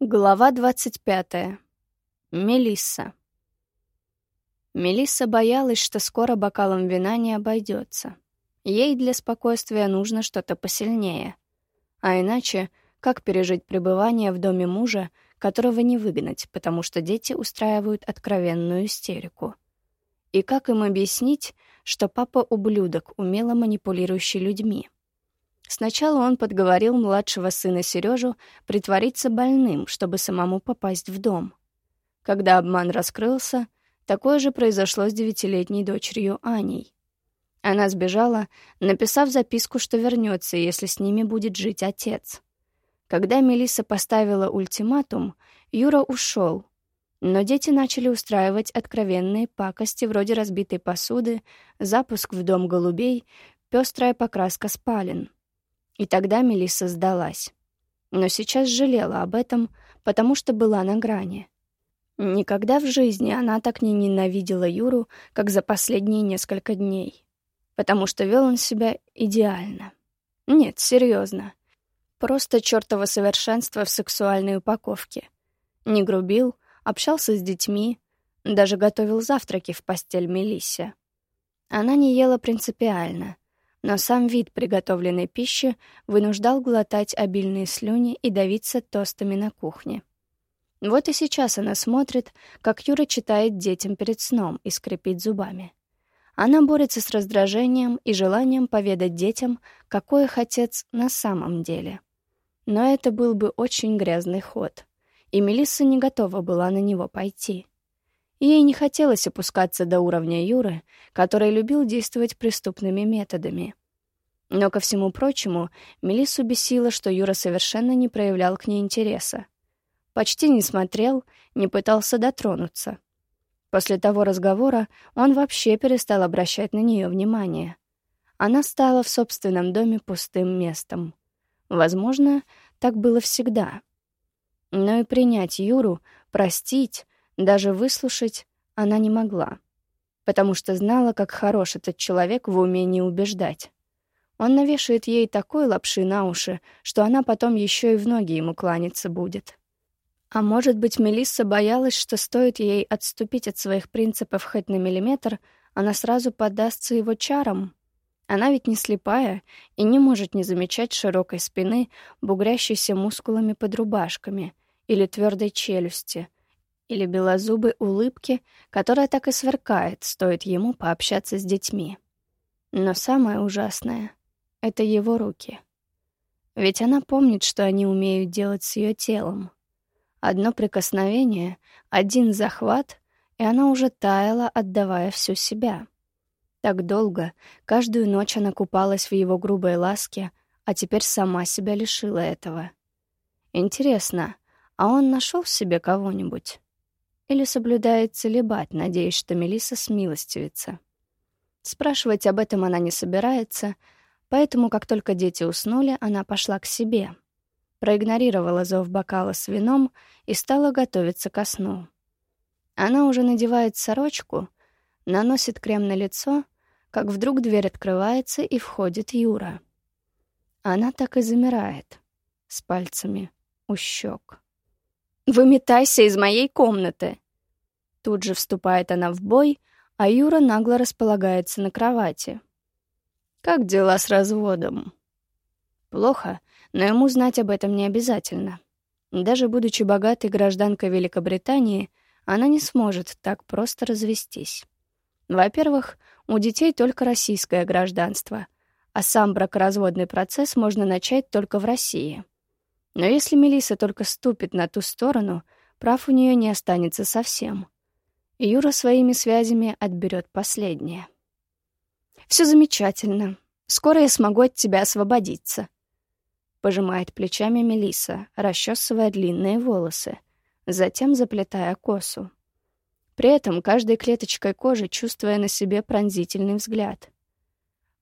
Глава 25. Мелисса. Мелисса боялась, что скоро бокалом вина не обойдется. Ей для спокойствия нужно что-то посильнее. А иначе, как пережить пребывание в доме мужа, которого не выгнать, потому что дети устраивают откровенную истерику? И как им объяснить, что папа — ублюдок, умело манипулирующий людьми? Сначала он подговорил младшего сына Сережу притвориться больным, чтобы самому попасть в дом. Когда обман раскрылся, такое же произошло с девятилетней дочерью Аней. Она сбежала, написав записку, что вернется, если с ними будет жить отец. Когда Мелисса поставила ультиматум, Юра ушел, но дети начали устраивать откровенные пакости вроде разбитой посуды, запуск в дом голубей, пестрая покраска спален — и тогда Мелисса сдалась. Но сейчас жалела об этом, потому что была на грани. Никогда в жизни она так не ненавидела Юру, как за последние несколько дней. Потому что вел он себя идеально. Нет, серьезно. Просто чертово совершенство в сексуальной упаковке. Не грубил, общался с детьми, даже готовил завтраки в постель Мелиссе. Она не ела принципиально — но сам вид приготовленной пищи вынуждал глотать обильные слюни и давиться тостами на кухне. Вот и сейчас она смотрит, как Юра читает детям перед сном и скрипит зубами. Она борется с раздражением и желанием поведать детям, какой их отец на самом деле. Но это был бы очень грязный ход, и Мелисса не готова была на него пойти. Ей не хотелось опускаться до уровня Юры, который любил действовать преступными методами. Но, ко всему прочему, Мелиссу бесило, что Юра совершенно не проявлял к ней интереса. Почти не смотрел, не пытался дотронуться. После того разговора он вообще перестал обращать на нее внимание. Она стала в собственном доме пустым местом. Возможно, так было всегда. Но и принять Юру, простить, даже выслушать она не могла, потому что знала, как хорош этот человек в умении убеждать. Он навешает ей такой лапши на уши, что она потом еще и в ноги ему кланяться будет. А может быть, Мелисса боялась, что стоит ей отступить от своих принципов хоть на миллиметр, она сразу поддастся его чарам? Она ведь не слепая и не может не замечать широкой спины, бугрящейся мускулами под рубашками, или твердой челюсти — или белозубой улыбки, которая так и сверкает, стоит ему пообщаться с детьми. Но самое ужасное — это его руки. Ведь она помнит, что они умеют делать с ее телом. Одно прикосновение, один захват, и она уже таяла, отдавая всю себя. Так долго, каждую ночь она купалась в его грубой ласке, а теперь сама себя лишила этого. Интересно, а он нашел в себе кого-нибудь? Или соблюдает целебат, надеясь, что Мелиса смилостивится. Спрашивать об этом она не собирается, поэтому, как только дети уснули, она пошла к себе. Проигнорировала зов бокала с вином и стала готовиться ко сну. Она уже надевает сорочку, наносит крем на лицо, как вдруг дверь открывается и входит Юра. Она так и замирает, с пальцами у щек. Выметайся из моей комнаты!» Тут же вступает она в бой, а Юра нагло располагается на кровати. «Как дела с разводом?» «Плохо, но ему знать об этом не обязательно. Даже будучи богатой гражданкой Великобритании, она не сможет так просто развестись. Во-первых, у детей только российское гражданство, а сам бракоразводный процесс можно начать только в России — но если Мелиса только ступит на ту сторону, прав у нее не останется совсем. Юра своими связями отберет последнее. Все замечательно. Скоро я смогу от тебя освободиться. Пожимает плечами Мелиса, расчесывая длинные волосы, затем заплетая косу. При этом каждой клеточкой кожи чувствуя на себе пронзительный взгляд.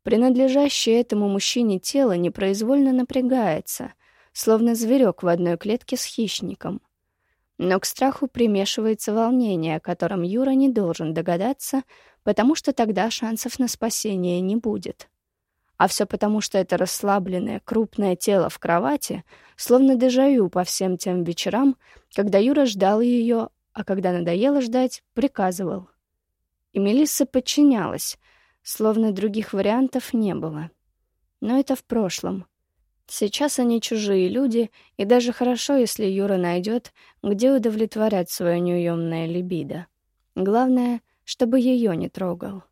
Принадлежащее этому мужчине тело непроизвольно напрягается — словно зверек в одной клетке с хищником. Но к страху примешивается волнение, о котором Юра не должен догадаться, потому что тогда шансов на спасение не будет. А все потому, что это расслабленное, крупное тело в кровати, словно дежавю по всем тем вечерам, когда Юра ждал ее, а когда надоело ждать, приказывал. И Мелисса подчинялась, словно других вариантов не было. Но это в прошлом. Сейчас они чужие люди, и даже хорошо, если Юра найдет, где удовлетворять свое неуемное либидо. Главное, чтобы ее не трогал.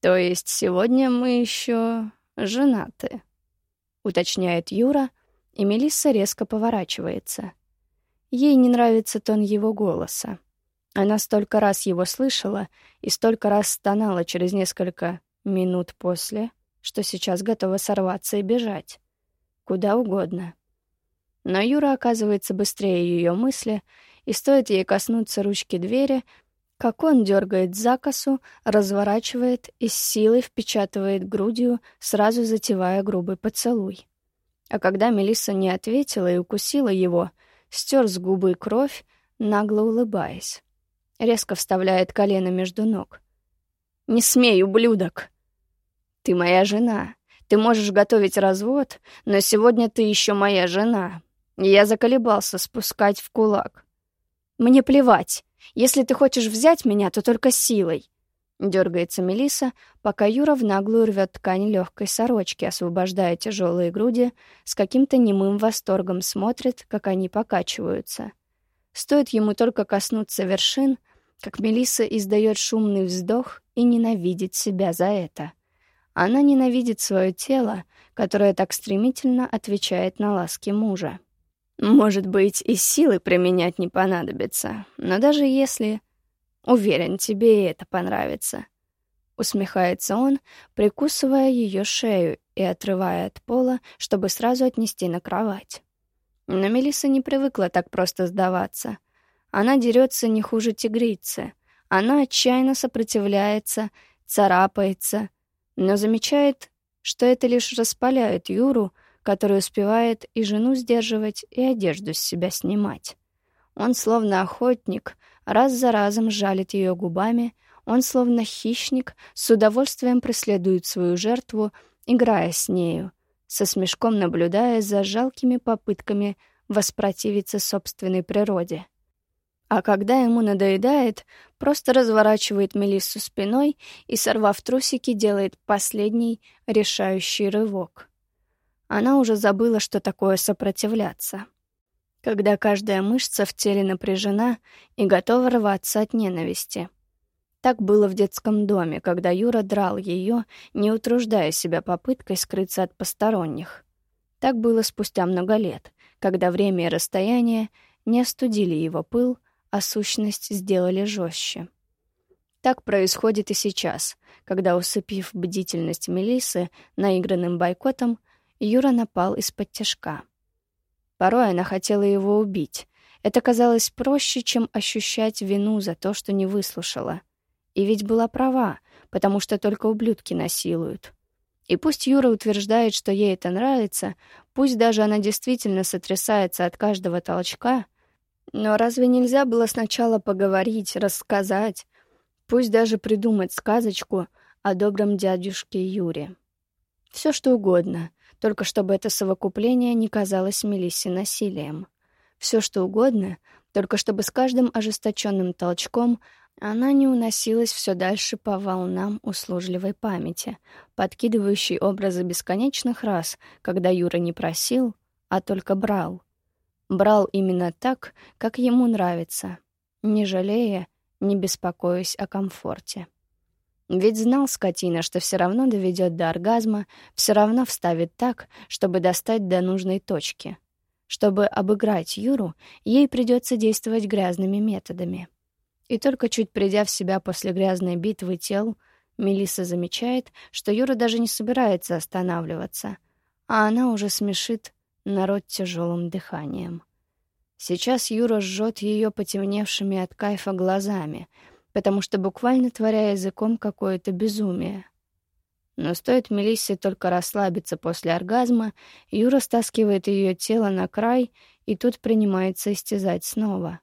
«То есть сегодня мы еще женаты?» — уточняет Юра, и Мелисса резко поворачивается. Ей не нравится тон его голоса. Она столько раз его слышала и столько раз стонала через несколько минут после, что сейчас готова сорваться и бежать. Куда угодно. Но Юра оказывается быстрее ее мысли, и стоит ей коснуться ручки двери, как он дергает за косу, разворачивает и с силой впечатывает грудью, сразу затевая грубый поцелуй. А когда Мелисса не ответила и укусила его, стер с губы кровь, нагло улыбаясь. Резко вставляет колено между ног. «Не смей, ублюдок!» «Ты моя жена. Ты можешь готовить развод, но сегодня ты еще моя жена. Я заколебался спускать в кулак. Мне плевать. Если ты хочешь взять меня, то только силой. Дергается Мелиса, пока Юра в наглую рвет ткань легкой сорочки, освобождая тяжелые груди, с каким-то немым восторгом смотрит, как они покачиваются. Стоит ему только коснуться вершин, как Мелиса издает шумный вздох и ненавидит себя за это. Она ненавидит свое тело, которое так стремительно отвечает на ласки мужа. Может быть, и силы применять не понадобится, но даже если... Уверен, тебе и это понравится. Усмехается он, прикусывая ее шею и отрывая от пола, чтобы сразу отнести на кровать. Но Мелисса не привыкла так просто сдаваться. Она дерется не хуже тигрицы. Она отчаянно сопротивляется, царапается, но замечает, что это лишь распаляет Юру, который успевает и жену сдерживать, и одежду с себя снимать. Он словно охотник, раз за разом жалит ее губами, он словно хищник, с удовольствием преследует свою жертву, играя с нею, со смешком наблюдая за жалкими попытками воспротивиться собственной природе. А когда ему надоедает, просто разворачивает Мелиссу спиной и, сорвав трусики, делает последний решающий рывок. Она уже забыла, что такое сопротивляться. Когда каждая мышца в теле напряжена и готова рваться от ненависти. Так было в детском доме, когда Юра драл ее, не утруждая себя попыткой скрыться от посторонних. Так было спустя много лет, когда время и расстояние не остудили его пыл, а сущность сделали жестче. Так происходит и сейчас, когда, усыпив бдительность Мелисы наигранным бойкотом, Юра напал из-под тяжка. Порой она хотела его убить. Это казалось проще, чем ощущать вину за то, что не выслушала. И ведь была права, потому что только ублюдки насилуют. И пусть Юра утверждает, что ей это нравится, пусть даже она действительно сотрясается от каждого толчка, но разве нельзя было сначала поговорить, рассказать, пусть даже придумать сказочку о добром дядюшке Юре? Все что угодно, только чтобы это совокупление не казалось Мелиссе насилием. Все что угодно, только чтобы с каждым ожесточенным толчком она не уносилась все дальше по волнам услужливой памяти, подкидывающей образы бесконечных раз, когда Юра не просил, а только брал. Брал именно так, как ему нравится, не жалея, не беспокоясь о комфорте. Ведь знал скотина, что все равно доведет до оргазма, все равно вставит так, чтобы достать до нужной точки. Чтобы обыграть Юру, ей придется действовать грязными методами. И только чуть придя в себя после грязной битвы тел, Мелисса замечает, что Юра даже не собирается останавливаться, а она уже смешит народ тяжелым дыханием. Сейчас Юра жжет ее потемневшими от кайфа глазами — потому что буквально творя языком какое-то безумие. Но стоит Мелиссе только расслабиться после оргазма, Юра стаскивает ее тело на край и тут принимается истязать снова.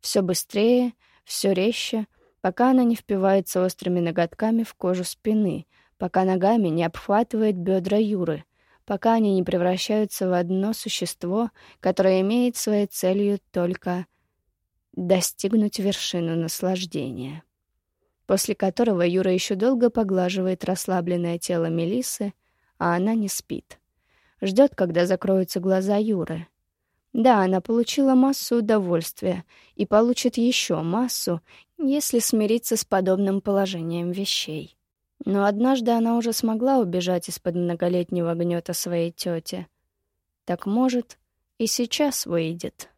Все быстрее, все резче, пока она не впивается острыми ноготками в кожу спины, пока ногами не обхватывает бедра Юры, пока они не превращаются в одно существо, которое имеет своей целью только достигнуть вершину наслаждения. После которого Юра еще долго поглаживает расслабленное тело Мелисы, а она не спит. Ждет, когда закроются глаза Юры. Да, она получила массу удовольствия и получит еще массу, если смириться с подобным положением вещей. Но однажды она уже смогла убежать из-под многолетнего гнета своей тети. Так может, и сейчас выйдет.